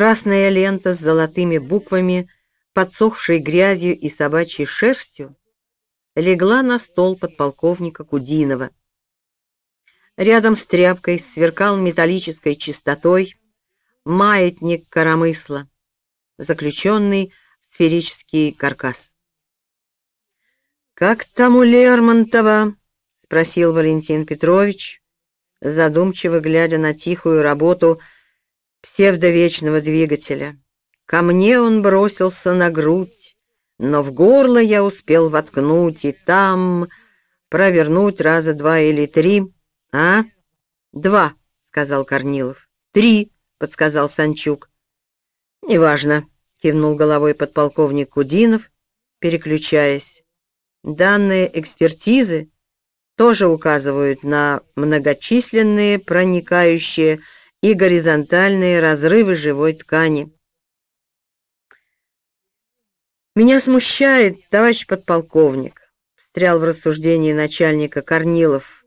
Красная лента с золотыми буквами, подсохшей грязью и собачьей шерстью, легла на стол подполковника Кудинова. Рядом с тряпкой сверкал металлической чистотой маятник коромысла, заключенный в сферический каркас. «Как там у Лермонтова?» — спросил Валентин Петрович, задумчиво глядя на тихую работу псевдовечного двигателя. Ко мне он бросился на грудь, но в горло я успел воткнуть и там провернуть раза два или три. «А? Два», — сказал Корнилов. «Три», — подсказал Санчук. «Неважно», — кивнул головой подполковник Кудинов, переключаясь. «Данные экспертизы тоже указывают на многочисленные проникающие и горизонтальные разрывы живой ткани. «Меня смущает, товарищ подполковник», — встрял в рассуждение начальника Корнилов,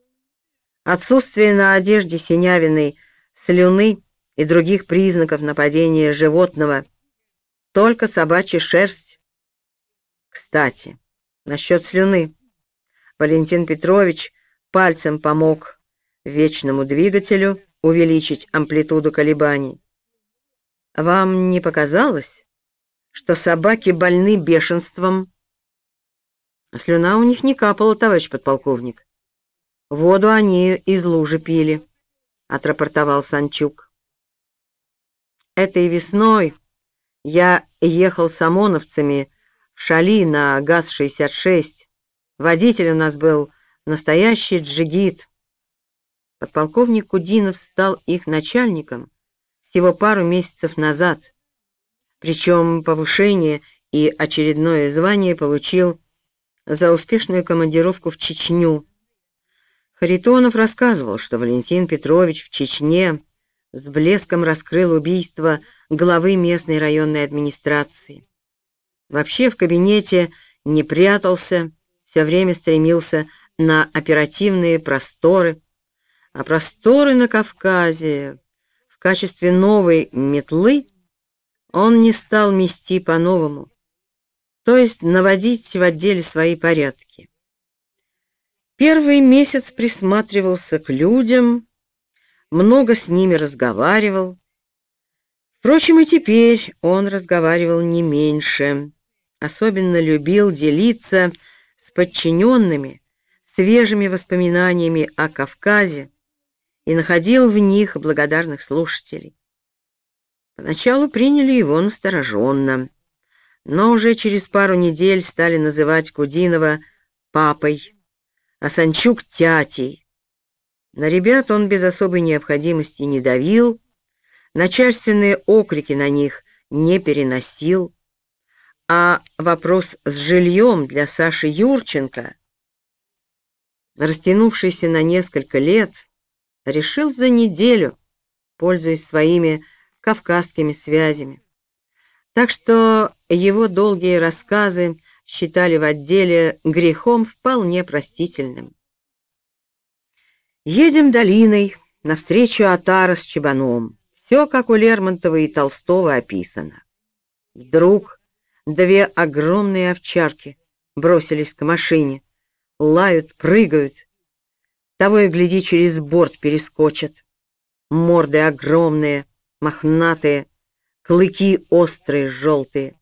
«отсутствие на одежде синявиной, слюны и других признаков нападения животного, только собачья шерсть. Кстати, насчет слюны. Валентин Петрович пальцем помог вечному двигателю увеличить амплитуду колебаний. Вам не показалось, что собаки больны бешенством? Слюна у них не капала, товарищ подполковник. Воду они из лужи пили, — отрапортовал Санчук. Этой весной я ехал с ОМОНовцами в Шали на ГАЗ-66. Водитель у нас был настоящий джигит — Подполковник Кудинов стал их начальником всего пару месяцев назад, причем повышение и очередное звание получил за успешную командировку в Чечню. Харитонов рассказывал, что Валентин Петрович в Чечне с блеском раскрыл убийство главы местной районной администрации. Вообще в кабинете не прятался, все время стремился на оперативные просторы, а просторы на Кавказе в качестве новой метлы он не стал мести по-новому, то есть наводить в отделе свои порядки. Первый месяц присматривался к людям, много с ними разговаривал. Впрочем, и теперь он разговаривал не меньше, особенно любил делиться с подчиненными свежими воспоминаниями о Кавказе, и находил в них благодарных слушателей. Поначалу приняли его настороженно, но уже через пару недель стали называть Кудинова папой, а Санчук — тятей. На ребят он без особой необходимости не давил, начальственные окрики на них не переносил, а вопрос с жильем для Саши Юрченко, растянувшийся на несколько лет, решил за неделю, пользуясь своими кавказскими связями. Так что его долгие рассказы считали в отделе грехом вполне простительным. Едем долиной, навстречу Атара с Чебаном. Все, как у Лермонтова и Толстого описано. Вдруг две огромные овчарки бросились к машине, лают, прыгают, того и гляди, через борт перескочат. Морды огромные, мохнатые, клыки острые, желтые.